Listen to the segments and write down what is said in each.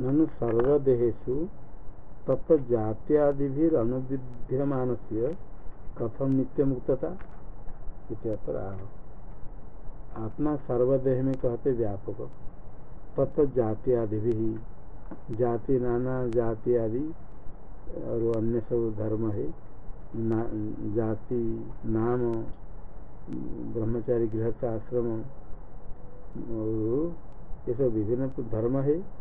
ननु सर्वदेहेशु भी से कथम नित्य मुक्तता आह। आत्मा सर्वदेह में कहते व्यापक। तत्व जाति आदि भी जाति नाना जाति आदि और अन्य सब धर्म है ना, जाति नाम ब्रह्मचारी गृहस्थ आश्रम और ये सब विभिन्न धर्म है।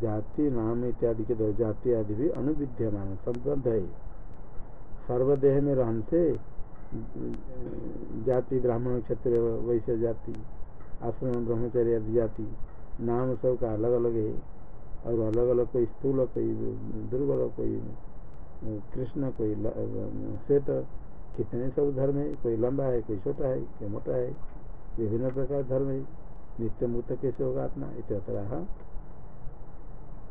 जाति, नाम इत्यादि के दो जाति आदि भी अनुविद्यमान, संबद्ध है। सर्वदेह में रहन से जाति, ब्राह्मण क्षेत्र वैश्य जाति, आश्रम ब्रह्मचारी आदि जाति, नाम सब का अलग अलग है। और अलग अलग कोई स्थूल, कोई दुर्बल, कोई कृष्ण, कोई श्वेत, कितने सब धर्म है, कोई लंबा है, कोई छोटा है, कोई मोटा है, विभिन्न प्रकार धर्म है, नित्य मुक्त कैसे होगा आत्मा इतना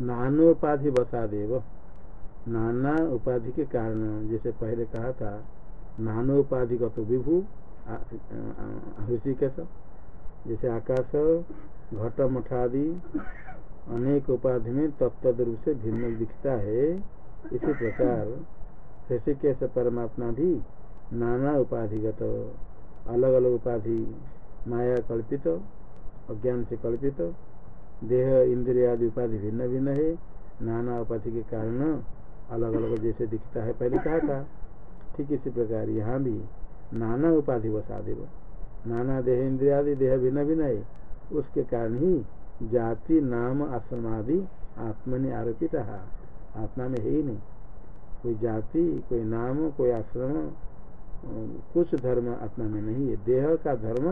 नानोपाधि बसा देव। नाना उपाधि के कारण, जैसे पहले कहा था, नानोपाधि का तो विभू ऋषिकेश जैसे आकाश, घट, मठादि, अनेक उपाधि में तत्द रूप से भिन्न दिखता है। इसी प्रकार ऋषिकेश परमात्मा भी नाना उपाधिगत अलग अलग उपाधि माया कल्पित, अज्ञान से कल्पित, देह, इंद्रिय आदि उपाधि भिन्न भिन्न है। नाना उपाधि के कारण अलग अलग जैसे दिखता है पहले कहा था। ठीक इसी प्रकार यहाँ भी नाना उपाधि बसा देव नाना देह, इंद्रिया आदि देह भिन्न भिन्न है। उसके कारण ही जाति, नाम, आश्रम आदि आत्मा ने आरोपित आत्मा में है ही नहीं। कोई जाति, कोई नाम, कोई आश्रम कुछ धर्म आत्मा में नहीं है। देह का धर्म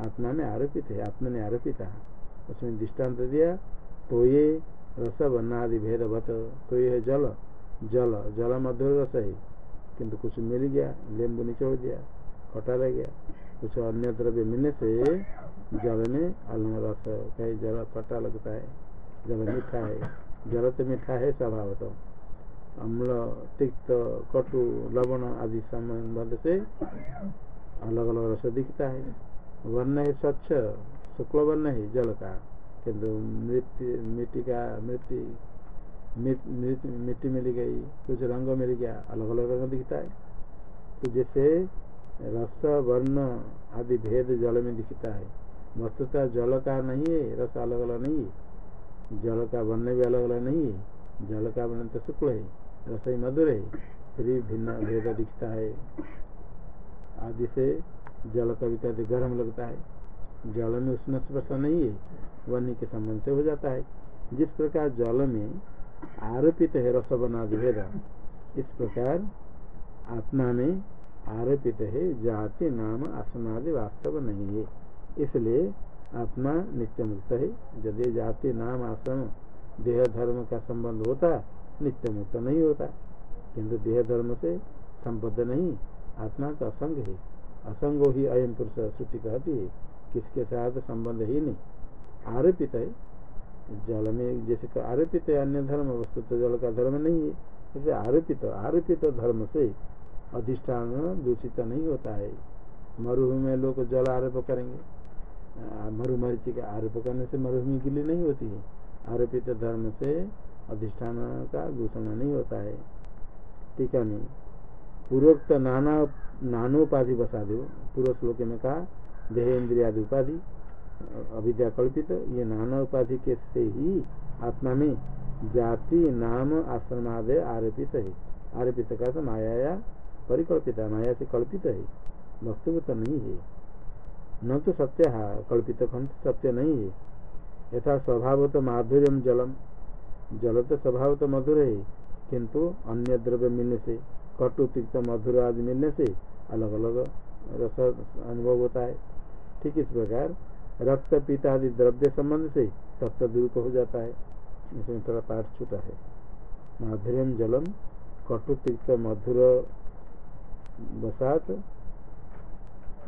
आत्मा में आरोपित है, आत्मा ने आरोपित है। उसमें दृष्टांत दिया तो ये रस वर्णादि भेदवत तो ये है जल जल जल मधुर रस है। किंतु कुछ मिल गया लेम्बू निचोड़ दिया, खटा रह गया। कुछ अन्य द्रव्य मिलने से जल में अलम रस, कहीं जल खटा लगता है, जल मीठा है, जल तो मीठा है स्वभावतः अम्ल तिक्त कटु लवण आदि संबंध से अलग अलग रस दिखता है वर्ण है स्वच्छ शुक्ल वर्ण है जल का किंतु मृत्यु मिट्टी का मृत्यु मिट्टी मिल गई कुछ रंग मिल गया अलग अलग रंग दिखता है तो जैसे रस वर्ण आदि भेद जल में दिखता है वस्तुतः जल का नहीं है रस अलग अलग नहीं है जल का वर्ण भी अलग अलग नहीं है जल का वर्ण तो शुक्ल है रसोई मधुर है फिर भिन्न भेद दिखता है। आदि से जल कभी गर्म लगता है। जल में उष्ण स्पर्श नहीं है, वन्य के संबंध से हो जाता है। जिस प्रकार जल में आरोपित है रस भेद इस प्रकार आत्मा में आरोपित है जाति, नाम, आसनादि वास्तव नहीं है। इसलिए आत्मा नित्य मुक्त है। यदि जाति, नाम आश्रम देह, धर्म का संबंध होता नित्य मुक्त नहीं होता। किंतु देह धर्म से संबद्ध नहीं, आत्मा तो असंग है। असंगो ही अयम पुरुष श्रुति कहती है, किसके साथ संबंध ही नहीं। आरोपित है, जल में जैसे आरोपित है अन्य धर्म वस्तु तो जल का धर्म नहीं है। जैसे आरोपित आरोपित धर्म से अधिष्ठान दूषित नहीं होता है। मरुभूमि में लोग जल आरोप करेंगे। मरुमरीचि का आरोप करने से मरुभूमि गिली नहीं होती है। आरोपित धर्म से अधिष्ठान का दूषण नहीं होता है। टीका में पूर्वोक्त नाना, नानोपाधि बसा दो। पूर्व श्लोक में कहा देह इंद्रियादि उपाधि अविद्या कल्पित, ये नाना उपाधि के से ही आत्मा में जाति, नाम आश्रमादय आरोपित है। आरोपित का माया परिकल्पित, माया से कल्पित है। वस्तुगत नहीं है। न तो सत्य कल्पित खंड सत्य नहीं है। यथा स्वभाव तो माधुर्य जलम। जल तो स्वभाव तो मधुर है, किंतु अन्य द्रव्य मिलने से कटु तिक्त मधुर आदि मिलने से अलग अलग रस अनुभव होता है। ठीक इस प्रकार रक्त, पिता आदि द्रव्य संबंध से तत्व दुरुप हो जाता है। इसमें थोड़ा पाठ छूटा है। माधुर्यम जलम, कटुतिक्त मधुर बसात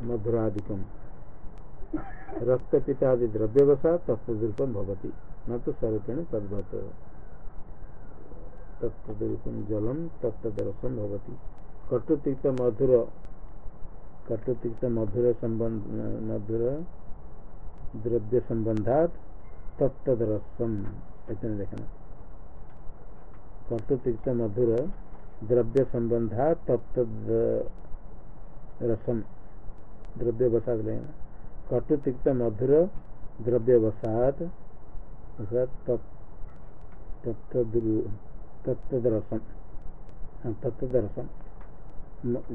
मधुरादिकम। रक्त, पिता आदि द्रव्य बसात तत्वरूपम भवती। न तो स्वरूपेण तद्वत। तत्वरूपम जलम तत्तरसम भवती। कटुतिक्त मधुर कटुतिक्त मधुर संबंध मधुर द्रव्य संबंधात तत्तरसम इतने देखना कटुतिक्त मधुर द्रव्य संबंधा तप्त द्रव्य वसात लेना कटुतिक्त मधुर द्रव्य वसात तत्तरसम तत्तरसम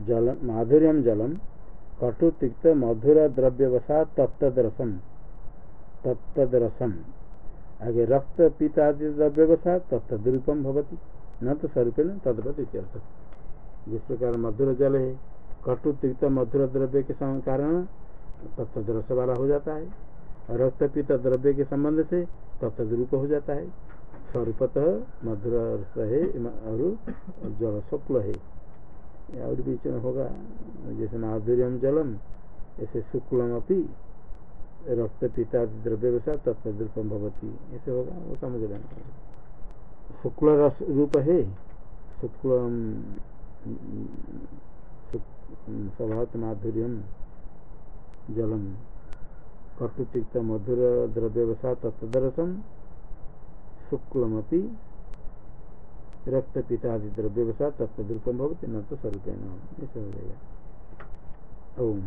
जल माधुर्यम जलम कटुतिक्त मधुर द्रव्य वसात तप्तरसम तप्तरसम आगे रक्त पितादि द्रव्यवसा तत्व दुरूपम भवती। न तो स्वरूप न इत्यर्थ। जिस प्रकार मधुर जल है कटु तिक्त मधुर द्रव्य के कारण तत्वरस वाला हो जाता है। रक्त पिता द्रव्य के संबंध से तत्व दुरूप हो जाता है। स्वरूपतः मधुर रस और जल शुक्ल है और बीच में होगा जैसे माधुर्यम जलम ऐसे शुक्लम अपनी रक्त पिता द्रव्य वसा तत्व रूपम भवती ऐसे होगा वो समझ लेना शुक्ल रस रूप है शुक्ल स्वभाव माधुर्यम जलम कटुतिक्त मधुर द्रव्य वसा तत्वरसम शुक्लमपि रक्त पिता द्रव्य वसा तत्व रूपम भवती, न तो स्वरूपेण ऐसे हो जाएगा ओम।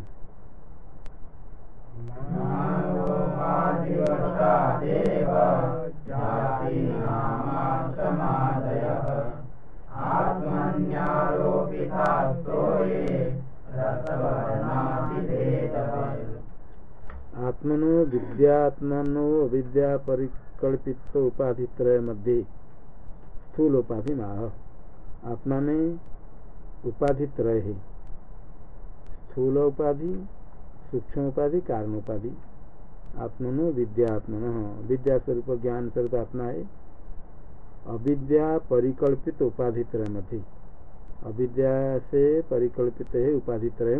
आत्मनो विद्यात्मनो अविद्या परिकल्पित उपाधि त्रय मध्य स्थूल उपाधि माह आत्मा में उपाधि त्रय है। स्थूल उपाधि सूक्ष्म उपाधि कारण उपाधि आत्मनो विद्या आत्मन विद्या स्वरूप ज्ञान स्वरूप आत्मा है। अविद्या परिकल्पित उपाधि त्रय मध्य। अविद्या से परिकल्पित है उपाधि त्रय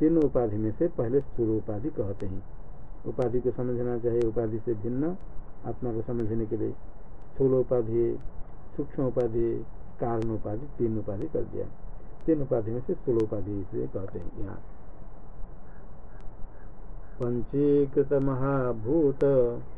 तीन उपाधि में से पहले स्थूल उपाधि कहते हैं। उपाधि को समझना चाहिए। उपाधि से भिन्न। आत्मा को समझने के लिए स्थूल उपाधि सूक्ष्म उपाधि कारण उपाधि तीन उपाधि कर दिया। तीन उपाधि में से स्थूल उपाधि से कहते हैं यहाँ। पंचीकृत महाभूत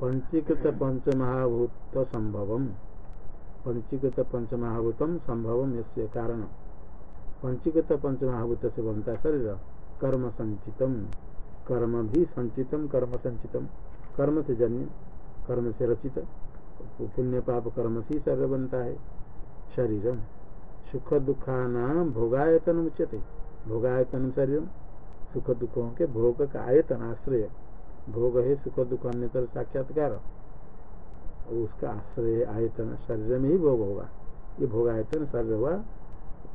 पंचीकृत पंच महाभूतम संभव यस्य कारण। पंचीकृत पंच महाभूत से बनता शरीर। कर्म संचितम कर्म भी संचितम कर्म संचितम कर्म से जन्य कर्म से रचित। पुण्य पाप कर्म से शरीर बनता है शरीरम। सुख दुखाना भोगायतन उच्यते। भोगायतन शरीर सुख दुखों के भोग का आयतन आश्रय भोग है, सुख दुख अन्यतर साक्षात्कार। उसका आश्रय आयतन शरीर में ही भोग होगा। ये भोग आयतन शरीर हुआ,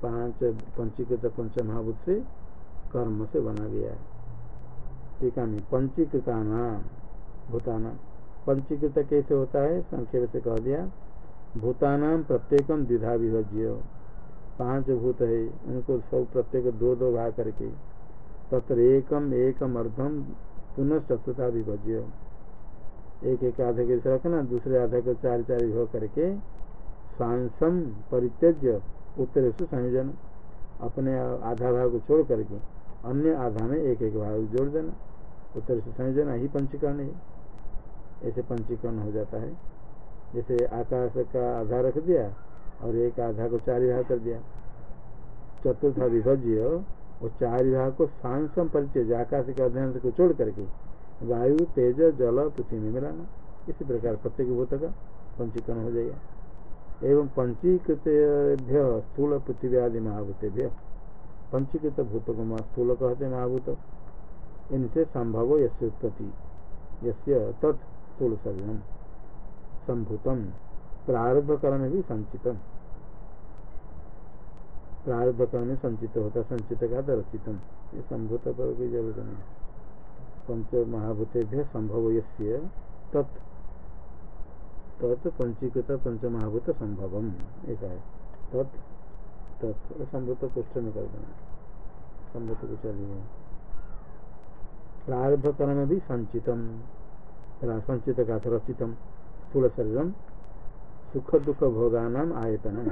पाँच पंचीकृत पंच महाभूत से कर्म से बना गया है। ठीक है, पंचीकृता नाम, भूताना। पंचीकृत कैसे होता है? संक्षेप से कह दिया। भूतानाम प्रत्येकम द्विधा विभज्य। पाँच भूत है, उनको सब प्रत्येक दो दो भाग करके। तत्र एकम एकम अर्धम पुनः चतुर्था विभज्य एक एक आधे के रखना दूसरे आधे को चार चार विभव करके सांसम परित्यज्य, उत्तर से संयोजन। अपने आधा भाग को छोड़ करके अन्य आधा में एक एक भाग जोड़ देना। उत्तर से संयोजन ही पंचीकरण है। ऐसे पंचीकरण हो जाता है। जैसे आकाश का आधा रख दिया और एक आधा को चार भाग कर दिया। चतुर्था विभज्य वो चार विभाग को सांसम परिचय आकाश के अध्ययन को छोड़ करके वायु, तेज, जल पृथ्वी में मिलाना। इसी प्रकार प्रत्येक भूत का पंचीकरण हो जाएगा। एवं पंचीकृत स्थूल पृथ्वी आदि महाभूतेभ्य। पंचीकृत भूत को स्थूल कहते महाभूत। इनसे संभव यश उत्पत्ति। यस्य तत् स्थूल शरीर संभूतम। प्रारब्ध कर्म भी संचितम। प्रारब्ध कर्म संचित होता संचित का दर्शितम ये संभूत पर कोई ज़रूरत नहीं पंच महाभूतेभ्य संभव यस्य तत्। तत् पंचीकृत पंच महाभूत संभवम, एक है। तत् तत् संभूत कुष्ठ में कर देना। संभूत को चलिए प्रारब्ध कर्म भी संचितम। संचित का रचितम स्थूल शरीरम। सुख दुख भोगानाम आयतन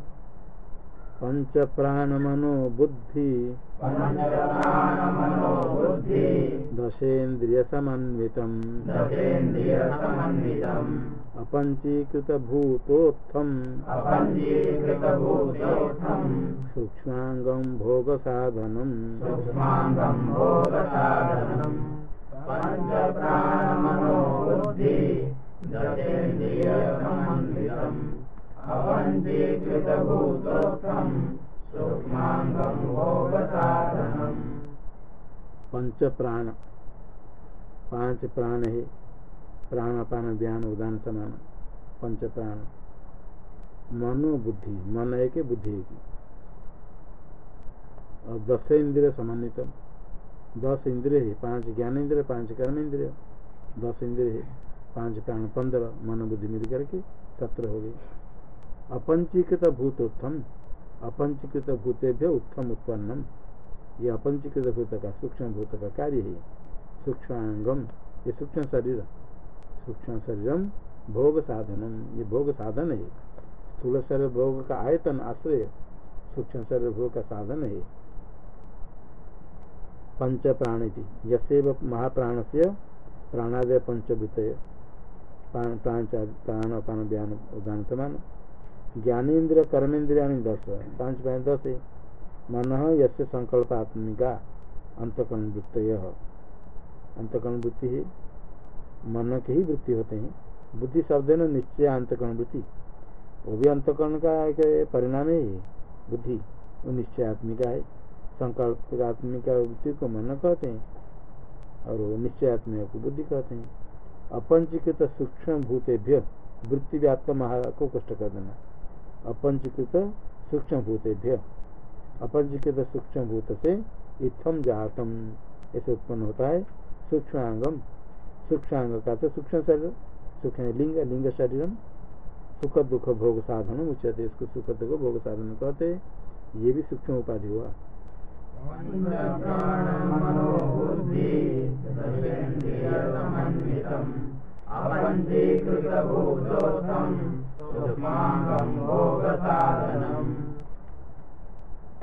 पञ्चप्राणमनो बुद्धि दशेन्द्रियसमन्वितम्। अपञ्चीकृतभूतोत्थम्। सूक्ष्माङ्गम् भोगसाधनम्। पञ्चप्राणमनो बुद्धि दशेन्द्रियसमन्वितम्। पंच प्राण। पाँच प्राण है। प्राण अपान ज्ञान उदान, समान। पंच प्राण। मनो बुद्धि। मन एक बुद्धि एक और दस इंद्रिय समन्वित दस इंद्रिय है। पाँच ज्ञान इंद्रिय, पाँच कर्म इंद्रिय। दस इंद्रिय है। पाँच प्राण, पंद्रह। मन बुद्धि मिल करके सत्र हो गई। अपंचीकृत भूतोत्थम, अपंचीकृत भूतेभ्य उत्तम उत्पन्नम। ये अपंचीकृत भूत का, सूक्ष्म भूत का कार्य है सूक्ष्मांगम, ये सूक्ष्म शरीर, सूक्ष्म शरीरम भोग साधनम। ये भोग साधन है। स्थूल शरीर भोग का आयतन, आश्रय, सूक्ष्म शरीर भोग का साधन है। पंच प्राण यसेव महाप्राण से प्राणादय पंचभूत प्राण प्राण अपान ज्ञान उदान समान। ज्ञानेन्द्र कर्मेन्द्रिया दस पाँच पाँच दस है मन यसे संकल्प आत्मिका अंतकरण वृत्त अंतकरण वृत्ति है मन के ही वृत्ति होते हैं। बुद्धि शब्द न, निश्चय अंतकरण वृत्ति वो भी अंतकरण का एक परिणाम है बुद्धि, वो निश्चय आत्मिका है। संकल्प आत्मिका वृत्ति को मन कहते हैं। और वो निश्चय आत्मिका को बुद्धि कहते हैं। अपंचीकृत सूक्ष्म भूतेभ्य वृत्ति व्याप्त महा को कष्ट कर देना। अपंचीकृत सूक्ष्म भूतेभ्य अपंचीकृत सूक्ष्म भूत से इथम जातम। ऐसे उत्पन्न होता है सूक्ष्मांगम। सूक्ष्मांग का तो सूक्ष्म शरीर। सूक्ष्म लिंग लिंग शरीरम। सुख, दुख, भोग साधन उच्चते इसको सुख, दुख, भोग साधन कहते ये भी सूक्ष्म उपाधि हुआ।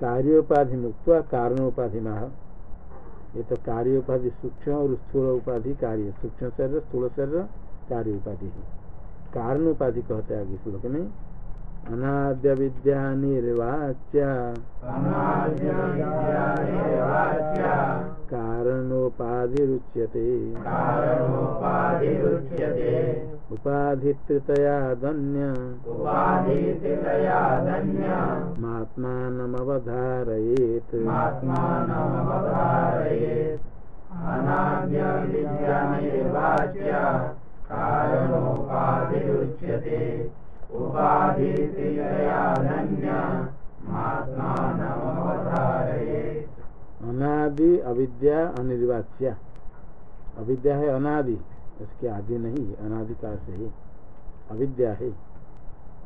कार्योपाधि मुक्त कारणोपाधि माह ये तो कार्योपाधि सूक्ष्म और स्थूल उपाधि कार्य। सूक्ष्म शरीर स्थूल शरीर कार्य उपाधि है कारण उपाधि कहते हैं आगे श्लोक में। अनाद्य विद्या निर्वाच्य। कारणोपाधिरुच्यते। उपाधितृतयादन्य महात्मानमवधारयेत् अनादि अविद्या अनिर्वाच्या। अविद्या है अनादि। उसके आदि नहीं अनादि का से है। अविद्या है।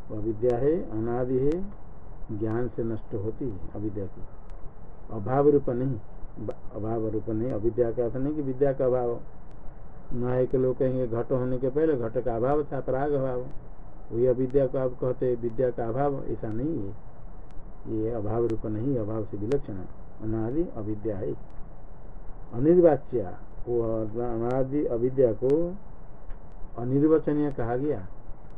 वो अविद्या है, अनादि है, ज्ञान से नष्ट होती है अविद्या की। अभाव रूप नहीं अभाव रूप नहीं। अविद्या का अर्थ नहीं कि विद्या का अभाव न्याय के लोग कहेंगे घट होने के पहले घट का अभाव था प्राग अभाव वही अविद्या को आप कहते विद्या का अभाव ऐसा नहीं है। ये अभाव रूप नहीं, अभाव से विलक्षण है। अनादि, अविद्या है। अनिर्वाच्या। अनादि अविद्या को अनिर्वचनीय कहा गया।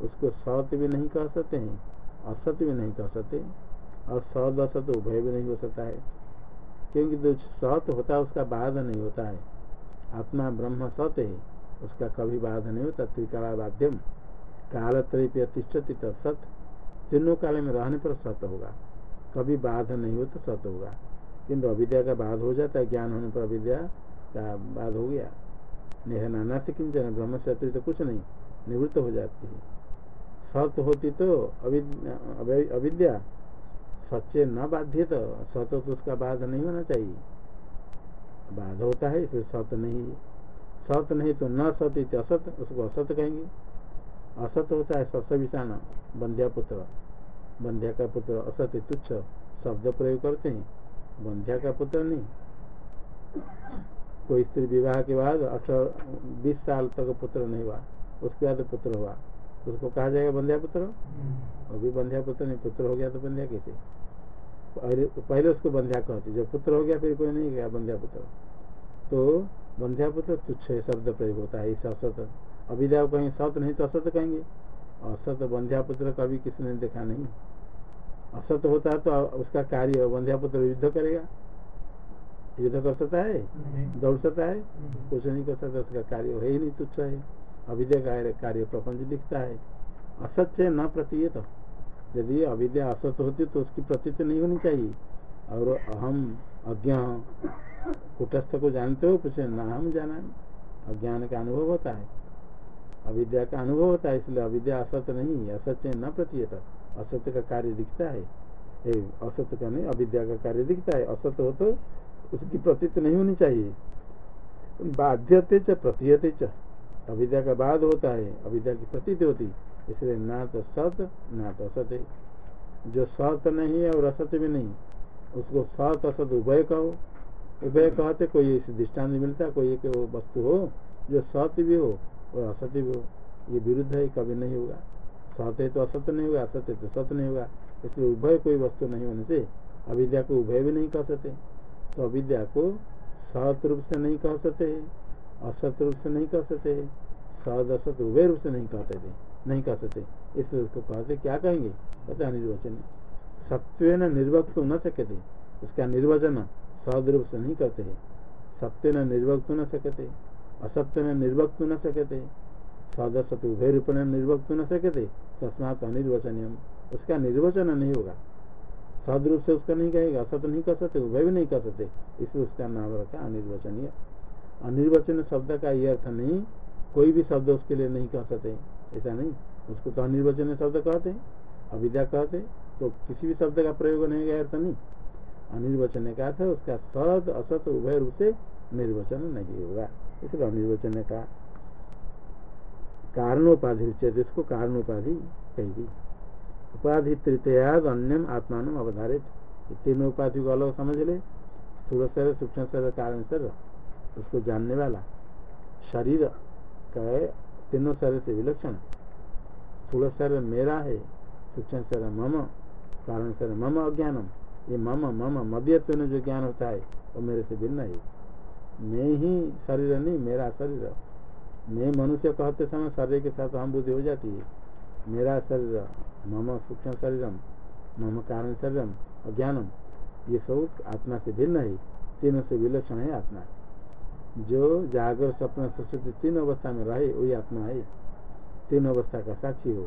उसको सत्य भी नहीं कह सकते हैं असत्य भी नहीं कह सकते। और असत उभय भी नहीं हो सकता है। क्योंकि जो सत होता है, उसका बाध नहीं होता है। आत्मा ब्रह्म सत्य है, उसका कभी बाध नहीं होता। त्रिकाला बाध्यम काल त्रय अतिष्ठती सत, तीनों काल में रहने पर सत होगा। कभी बाध नहीं हो तो सत होगा। किंतु अविद्या का बाध हो जाता है, ज्ञान होने पर अविद्या का बाध हो गया। नेह नाना से किंचन ब्रह्म से अतिरिक्त कुछ नहीं, निवृत्त हो जाती है। सत होती तो अविद्या सच्चे न बाध्य तो सत तो उसका बाध नहीं होना चाहिए। बाध होता है इसलिए सत नहीं। सत नहीं तो न सत असत, उसको असत कहेंगे। असत होता है सस विषाण, बंध्या पुत्र। बंध्या का पुत्र असत तुच्छ शब्द प्रयोग करते हैं। बंध्या का पुत्र नहीं। कोई स्त्री विवाह के बाद अठारह बीस साल तक पुत्र नहीं हुआ। उसके बाद पुत्र हुआ। उसको कहा जाएगा बंध्या पुत्र? अभी बंध्या पुत्र नहीं पुत्र हो गया तो बंध्या कैसे? पहले उसको बंध्या कहते। जब पुत्र हो गया फिर कोई नहीं गया बंध्या पुत्र। तो बंध्या पुत्र तुच्छ शब्द प्रयोग होता है इस असत। अविद्या कहेंगे सत नहीं तो असत कहेंगे। असत बंध्या पुत्र कभी किसी ने देखा नहीं। असत होता है तो उसका कार्य बंध्या पुत्र युद्ध करेगा। युद्ध कर सकता है? दौड़ सकता है? कुछ नहीं कर सकता उसका कार्य है ही नहीं तुच्छ है। अविद्या का कार्य प्रपंच दिखता है। असत्य न प्रतीयत। यदि अविद्या असत होती तो उसकी प्रतीत नहीं होनी चाहिए। और अहम अज्ञा कुटस्थ को जानते हो कुछ ना हम जाना। अज्ञान का अनुभव होता है। अविद्या का अनुभव होता है इसलिए अविद्या असत्य नहीं असत्य न प्रतीयत। असत्य का कार्य दिखता है। असत्य का नहीं अविद्या का कार्य दिखता है। असत्य हो तो उसकी प्रतीत नहीं होनी चाहिए। बाध्यते च, प्रतीयते च। अविद्या का बाद होता है, अविद्या की प्रतीत होती। इसलिए ना तो सत, ना तो असत। जो सत नहीं है और असत भी नहीं, उसको सत, असत, उभय कहो। उभय कहते कोई दृष्टान मिलता, कोई एक वस्तु हो, जो सत्य भी हो और असत्य भी हो। ये विरुद्ध है, कभी नहीं होगा। सत्य तो असत्य नहीं होगा असत्य तो सत्य नहीं होगा। इसलिए उभय कोई वस्तु नहीं होने से अविद्या को उभय भी नहीं कह सकते। तो अविद्या को सत रूप से नहीं कह सकते है असत रूप से नहीं कह सकते सद असत उभय रूप से नहीं कहते थे नहीं कह सकते। इसलिए उसको कहते क्या कहेंगे? कहते निर्वचन। सत्व निर्वक्त न सकते, उसका निर्वचन सद रूप से नहीं कहते सत्य न निर्वक्त न सकते असत्य न निर्वक्त न सकते सदसत उभय रूप न निर्वक्त न सकते, तस्मात अनिर्वचनीय उसका निर्वचन नहीं होगा। सद रूप से उसका नहीं कहेगा, असत नहीं कर सकते, उभय भी नहीं कर सकते। इसलिए उसका नाम रखा अनिर्वचनीय। अनिर्वचन शब्द का ये अर्थ नहीं, कोई भी शब्द उसके लिए नहीं कह सकते। ऐसा नहीं। उसको तो अनिर्वचन शब्द कहते हैं, अविद्या कहते तो किसी भी शब्द का प्रयोग नहीं गया अर्थ नहीं। अनिर्वचन का अर्थ उसका सद, असत, उभय रूप से निर्वचन नहीं होगा। इसलिए अनिर्वचन का कारणोपाधि उचित इसको कारणोपाधि कहेगी। उपाधि तृतीयाद अन्यम आत्मान अवधारित तीनों उपाधि को अलग समझ ले, स्थूल शरीर, सूक्ष्म शरीर, कारण शरीर, उसको जानने वाला। शरीर का तीनों शरीर से विलक्षण। स्थूल शरीर मेरा है, सूक्ष्म शरीर मम, कारण शरीर मम अज्ञानम। ये मम मम, मध्यत्व में जो ज्ञान होता है, वो मेरे से भिन्न है। मैं ही शरीर नहीं, मेरा शरीर। मैं मनुष्य कहते समय शरीर के साथ हम बुद्धि हो जाती है। मेरा शरीर मम सूक्ष्म शरीरम, मम कारण शरीरम, अज्ञानम। ये सब आत्मा से भिन्न है, तीनों से विलक्षण है आत्मा। जो जागर सपना सरस्वती तीन अवस्था में रहे, वही आत्मा है। तीन अवस्था का साक्षी हो,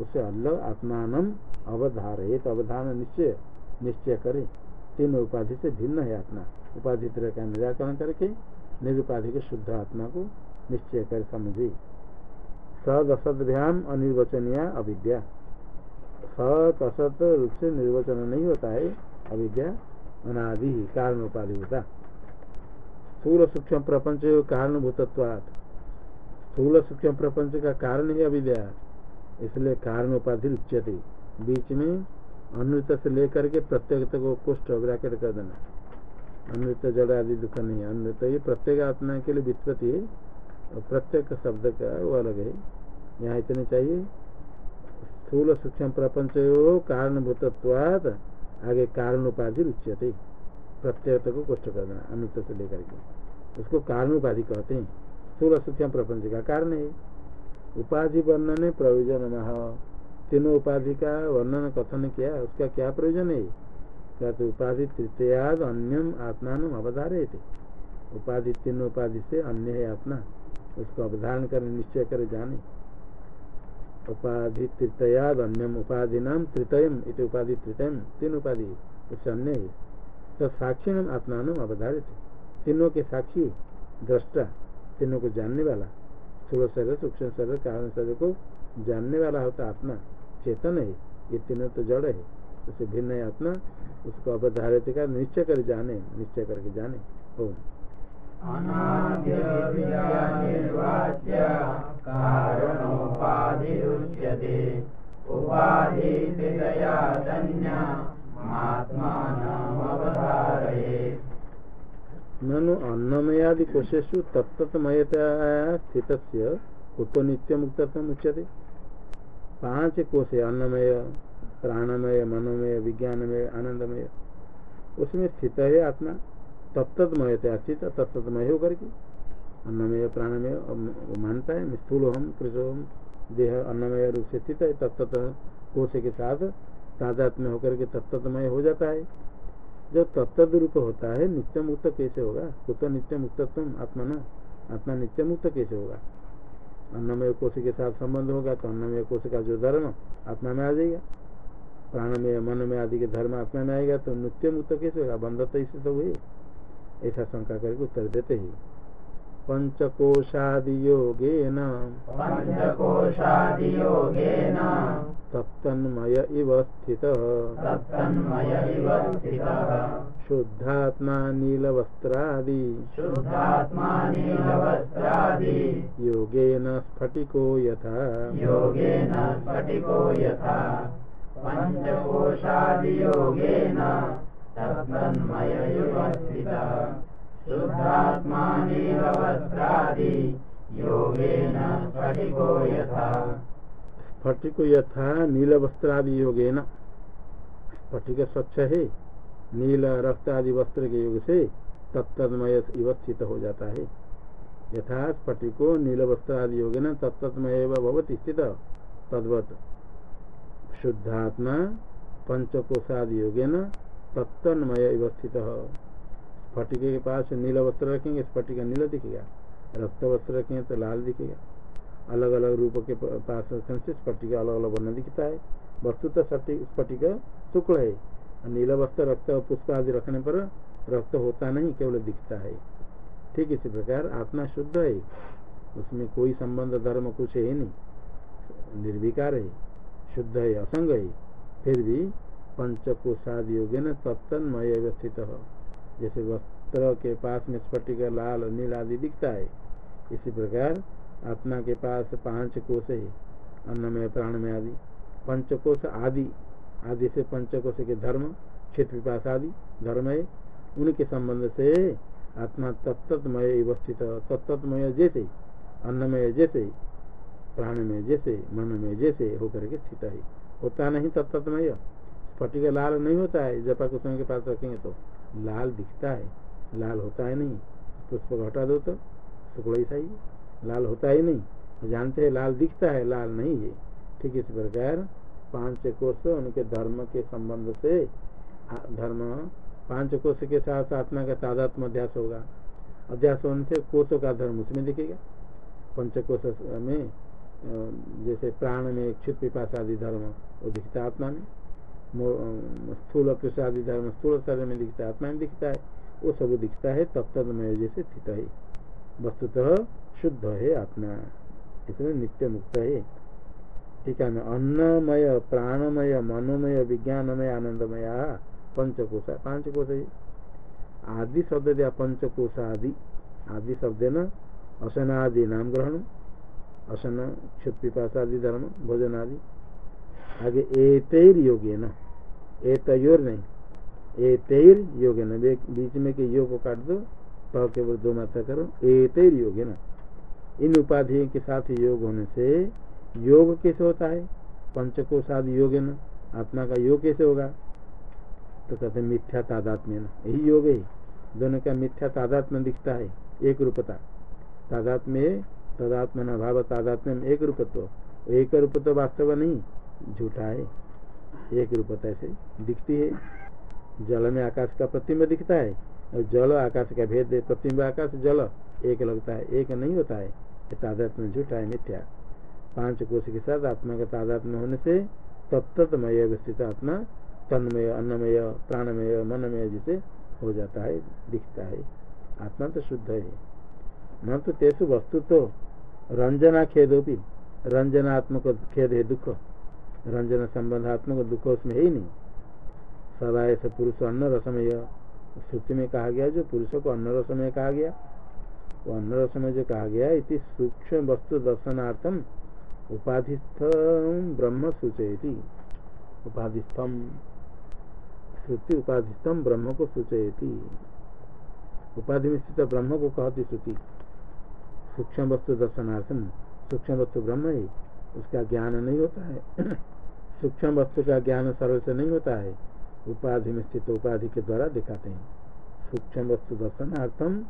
उसे अलग आत्मान अवधारे तो अवधान निश्चय निश्चय करे। तीन उपाधि से भिन्न है आत्मा। उपाधि तरह का निराकरण करके, निरुपाधि के शुद्ध आत्मा को निश्चय कर समझे। सद असद्भ्याम अनिर्वचनीय अविद्या। सत असत रूप से निर्वचन नहीं होता है, अविद्या अनादि कारण उपाधि होता। स्थूल सूक्ष्म प्रपंच कारणभूतत्वात्। स्थूल सूक्ष्म प्रपंच का कारण ही अविद्या। इसलिए कारण उपाधि उच्यते। बीच में अनुत से लेकर के प्रत्येक को कुष्ठ ब्रैकेट कर देना। अनुत, जड़ आदि दुख नहीं। अनुत ये प्रत्येक आत्मा के लिए वित्पत्ति प्रत्येक शब्द का वो अलग है। यहाँ इतने चाहिए। स्थूल सूक्ष्म प्रपंच कारणभूतत्वाद आगे कारण उपाधि रुच्यते प्रत्यय को कुष्ठ कर देना अनुत से लेकर के। उसको कारण उपाधि कहते हैं। स्थूल सूक्ष्म प्रपंच का कारण है। उपाधि वर्णन प्रयोजन न तीनों उपाधि का वर्णन कथन किया, उसका क्या प्रयोजन है? क्या तो उपाधि तृतीयाद अन्यम आत्मान अवधारे थे उपाधि तीन उपाधि से अन्य है आत्मा। उसको अवधारण कर निश्चय कर जाने। उपाधि तृतयाद अन्यम उपाधि नाम तृतयम इत उपाधि तृतयम तीन उपाधि उससे अन्य है तो साक्षी नाम आत्मान अवधारित। तीनों के साक्षी दृष्टा, तीनों को जानने वाला। स्थूल शरीर, सूक्ष्म शरीर, कारण शरीर को जानने वाला होता आत्मा। चेतन है, ये तीनों तो जड़ है। उसे भिन्न है आत्मा, उसको अवधारित का निश्चय कर जाने, निश्चय करके जाने। ओम। ननु अन्नमयादि कोशेषु तत्तमयतया स्थित कुतो नित्य मुक्त उच्यते। पाँच कोश अन्नमय, प्राणमय, मनोमय, विज्ञानमय आनंदमय उसमें स्थित है आत्मा। तत्तमय स्थित तत्तमय होकर के। अन्नमय, प्राणमय मानता है स्थूल हम कृषम देह अन्नमय रूप से स्थित है तत्त कोश के साथ तादात्म्य होकर के तत्तमय हो जाता है। जो तत्त रूप होता है नित्य मुक्त कैसे होगा? कुत नित्य मुक्त आत्मा न आत्मा नित्य मुक्त कैसे होगा? अन्नमय कोश के साथ संबंध होगा तो अन्नमय कोश का जो धर्म, आत्मा में आ जाएगा। प्राण में आदि के धर्म आत्मा में आएगा तो नित्य मुक्त कैसे होगा? बंध तो इसे सब हुए। ऐसा शंका करके उत्तर देते ही पंचकोशादियोगेन। पंचकोशादियोगेन। तत्तन्मय इव स्थितः। तत्तन्मय इव स्थितः। शुद्धात्मा नीलवस्त्रादि। शुद्धात्मा नीलवस्त्रादि। योगेन स्फटिको यथा। योगेन स्फटिको यथा। पञ्चकोशादियोगेन तत्तन्मय इव स्थितः शुद्धात्मा योगेन स्फटिको यथा। स्फटिको यथा नील वस्त्र आदि योगे न स्फटिक स्वच्छ है, नील रक्त आदि वस्त्र के योग से तत्तमय स्थित हो जाता है। यथा स्फटिको नील वस्त्र आदि योगे न तत्तमय भवती स्थित। तद्वत शुद्धात्मा, पंचकोशादि न तत्तन्मय स्थित स्फटिक के पास नील वस्त्र रखेंगे, स्फटिक नील दिखेगा। रक्त वस्त्र रखेंगे तो लाल दिखेगा। अलग अलग रूप के पास रखने से स्फटिक अलग अलग वर्ण दिखता है। वस्तु तो स्फटिक शुक्ल है। नील वस्त्र रक्त पुष्प आदि रखने पर रक्त होता नहीं, केवल दिखता है। ठीक इसी प्रकार आत्मा शुद्ध है। उसमें कोई संबंध, धर्म कुछ है नहीं। निर्विकार है। शुद्ध है, असंग है। फिर भी पंचकोशाद योगे न तत्तन्मय व्यवस्थित जैसे वस्त्र के पास में स्फटिक लाल नील आदि दिखता है। इसी प्रकार आत्मा के पास पाँच कोश है, अन्नमय, प्राणमय आदि। पंचकोश आदि आदि से पंचकोश के धर्म, क्षेत्र पास आदि धर्म है उनके संबंध से आत्मा तत्तमय स्थित तत्तमय जैसे, अन्नमय जैसे, प्राणमय जैसे, मनमय जैसे होकर के स्थित है। होता नहीं तत्तमय स्फटिक लाल नहीं होता है। जपा कुसुम के पास रखेंगे तो। लाल दिखता है। लाल होता है नहीं पुष्प हटा दो तो शुक्ल ऐसा ही लाल होता ही नहीं। जानते हैं लाल दिखता है, लाल नहीं है। ठीक इस प्रकार पाँच कोष उनके धर्म के संबंध से धर्म, पाँच कोष के साथ आत्मा का तादात्म अध्यास होगा। अध्यास होने से कोषों का धर्म उसमें दिखेगा। पंचकोश में जैसे प्राण में क्षुत पिपास आदि धर्म, वो दिखता आत्मा में। स्थूल कृष आदि धर्म स्थूल शरीर में दिखता है, आत्मा में दिखता है, वो सब दिखता है, तब तक में जैसे स्थित है। वस्तुतः शुद्ध है आत्मा। इसमें नित्य मुक्त है। ठीक है अन्नमय, प्राणमय, मनोमय, विज्ञानमय, आनंदमय पंचकोश पाँच कोश है। आदि शब्द दिया पंचकोश आदि आदि शब्द न? असनादि नाम ग्रहण असन क्षुत पिपाशादि धर्म भोजन आदि आगे एतेर योगे न? एतयोर नहीं, ए एतेर योगे न बीच में के योग को काट दो तो केवल दो मात्रा करो एतेर योगे न। इन उपाधियों के साथ योग होने से योग कैसे होता है? पंचकोशाद योग न, आत्मा का योग कैसे होगा? तो कहते हैं मिथ्या तादात्म्य यही योग है। दोनों का मिथ्या तादात्म्य दिखता है, एक रूपता। तादात्म्य तदात्म भाव, तादात्म्य एक रूपत्व। एक रूपत्व वास्तव नहीं, झूठा है। एक रूपता ऐसे। दिखती है। जल में आकाश का प्रतिम्ब दिखता है। और जल आकाश का भेद प्रतिम्ब आकाश, जल। एक लगता है, एक नहीं होता है। तादात्म्य झूठा है, मिथ्या। पाँच कोश के साथ आत्मा का तादात्म्य होने से तत्तमय अवस्थित आत्मा, तन्मय, अन्नमय, प्राणमय, मनमय जिसे हो जाता है, दिखता है। आत्मा तो शुद्ध है। न तो तेसु वस्तु तो रंजना खेदोपी रंजनात्मक खेद है, दुख। रंजन संबंधात्मक दुख उसमें है ही नहीं। सदा ऐसे पुरुष अन्न रसमय। श्रुति में कहा गया, जो पुरुषों को अन्न रसमय कहा गया, वो अन्न रसमय जो कहा गया, इति सूक्ष्म वस्तु दर्शनार्थम उपाधिस्थ ब्रह्म सूचयती। उपाधिस्थम। श्रुति उपाधिस्थम ब्रह्म को सूचयती। उपाधि में स्थित ब्रह्म को कहती श्रुति सूक्ष्म वस्तु दर्शनार्थम। सूक्ष्म वस्तु ब्रह्म है। उसका ज्ञान नहीं होता है। सूक्ष्म वस्तु का ज्ञान सरल से नहीं होता है। उपाधि में स्थित उपाधि के द्वारा दिखाते हैं। सूक्ष्म वस्तु दर्शनार्थम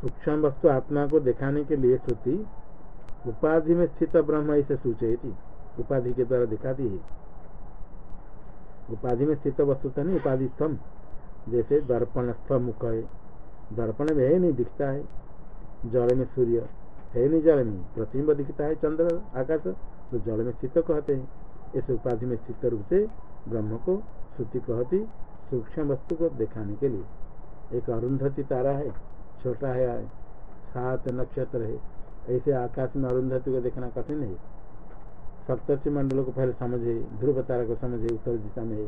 सूक्ष्म वस्तु आत्मा को दिखाने के लिए श्रुति उपाधि में स्थित ब्रह्म ऐसे सूचयती, उपाधि के द्वारा दिखाती है। उपाधि में स्थित वस्तु तो नहीं, उपाधि स्तंभ। जैसे दर्पण स्थ है, दर्पण में है नहीं, दिखता है। जल में सूर्य है नहीं जल में। प्रतिम्ब दिखता है, चंद्र, आकाश तो जल में स्थित कहते हैं। इस उपाधि में स्थित रूप से ब्रह्म को श्रुति कहती, सूक्ष्म वस्तु को दिखाने के लिए। एक अरुंधति तारा है, छोटा है, सात नक्षत्र है। ऐसे आकाश में अरुंधति को देखना कठिन है सप्तर्षि मंडलों को पहले समझे, ध्रुव तारा को समझे, उत्तर दिशा में है।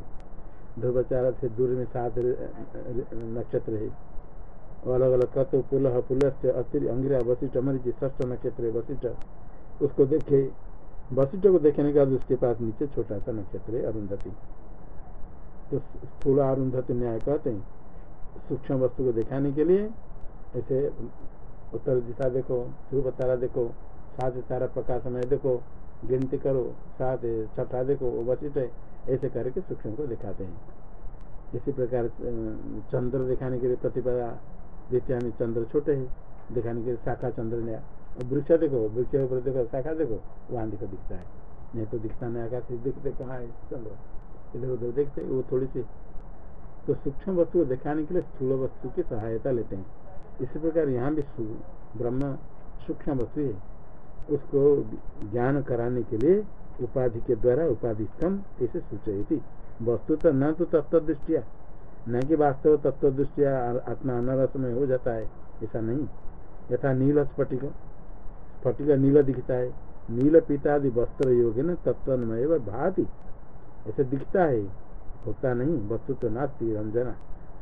ध्रुव तारा से दूर में सात नक्षत्र है। अलग अलग कत पुल पुल अतिर अंग्रिया वशिष्ठ मरीची ष्ठ नक्षत्र है वशिष्ठ उसको देखे वशिष्ठ को देखने के बाद उसके पास नीचे छोटा सा नक्षत्र है, अरुंधति। तो स्थूल अरुंधति न्याय कहते हैं, सूक्ष्म वस्तु को दिखाने के लिए, ऐसे उत्तर दिशा देखो, ध्रुव तारा देखो, सात तारा प्रकाश में देखो, गिनती करो, सात छठा देखो वो वशिष्ठ है, ऐसे करके सूक्ष्म को दिखाते हैं। इसी प्रकार चंद्र दिखाने के लिए प्रतिपदा, द्वितीय में चंद्र छोटे है, दिखाने के लिए शाखा चंद्र नया वृक्ष देखो, वृक्ष के ऊपर देखो, शाखा देखो, वहाँ देखो दिखता है। नहीं तो दिखता नहीं, आकाश दिखते कहाँ है? चंद्र इधर उधर देखते वो थोड़ी सी तो सूक्ष्म वस्तु को दिखाने के लिए स्थूल वस्तु की सहायता लेते हैं। इसी प्रकार यहाँ भी ब्रह्म सूक्ष्म वस्तु है। उसको ज्ञान कराने के लिए उपाधि के द्वारा उपाधि उपाधिस्थम ऐसे सूचयती। वस्तु तो न तो तत्व दृष्टिया न कि वास्तव तत्व दृष्टिया आत्मा अनरस में हो जाता है, ऐसा नहीं। यथा नील स्फटिक स्फटिक नील दिखता है। नील पितादि वस्त्र योग है न तत्वमय भाति। ऐसे दिखता है। होता नहीं, वस्तु तो नास्ती, रंजना।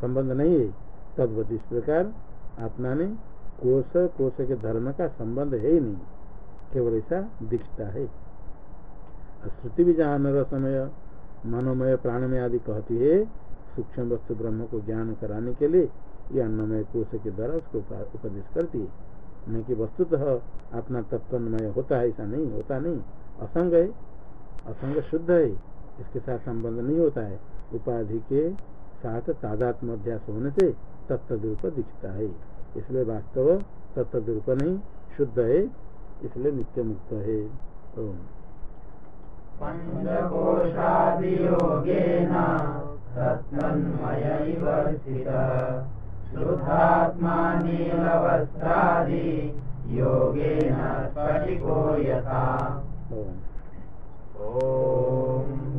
संबंध नहीं है। तद्वत इस प्रकार आत्मा ने कोष कोष के धर्म का संबंध है ही नहीं। केवल ऐसा दिखता है। श्रुति भी जहाँ नर समय, मनोमय, प्राणमय आदि कहती है, सूक्ष्म वस्तु ब्रह्म को ज्ञान कराने के लिए, ये अन्नमय कोष के द्वारा उसको उपदेश करती है। न कि वस्तुतः अपना तत्वमय होता है, ऐसा नहीं, होता नहीं। असंग है, असंग शुद्ध है, इसके साथ संबंध नहीं होता है। उपाधि के साथ तादात्म अध्यास होने से तत्वरूप दिखता है। इसलिए वास्तव तत्वरूप नहीं, शुद्ध है, इसलिए नित्य मुक्त है पंचकोशादियोगेन योगेन श्रुधात्मानीलवस्त्रादि योगेन स्फटिको यथा। ॐ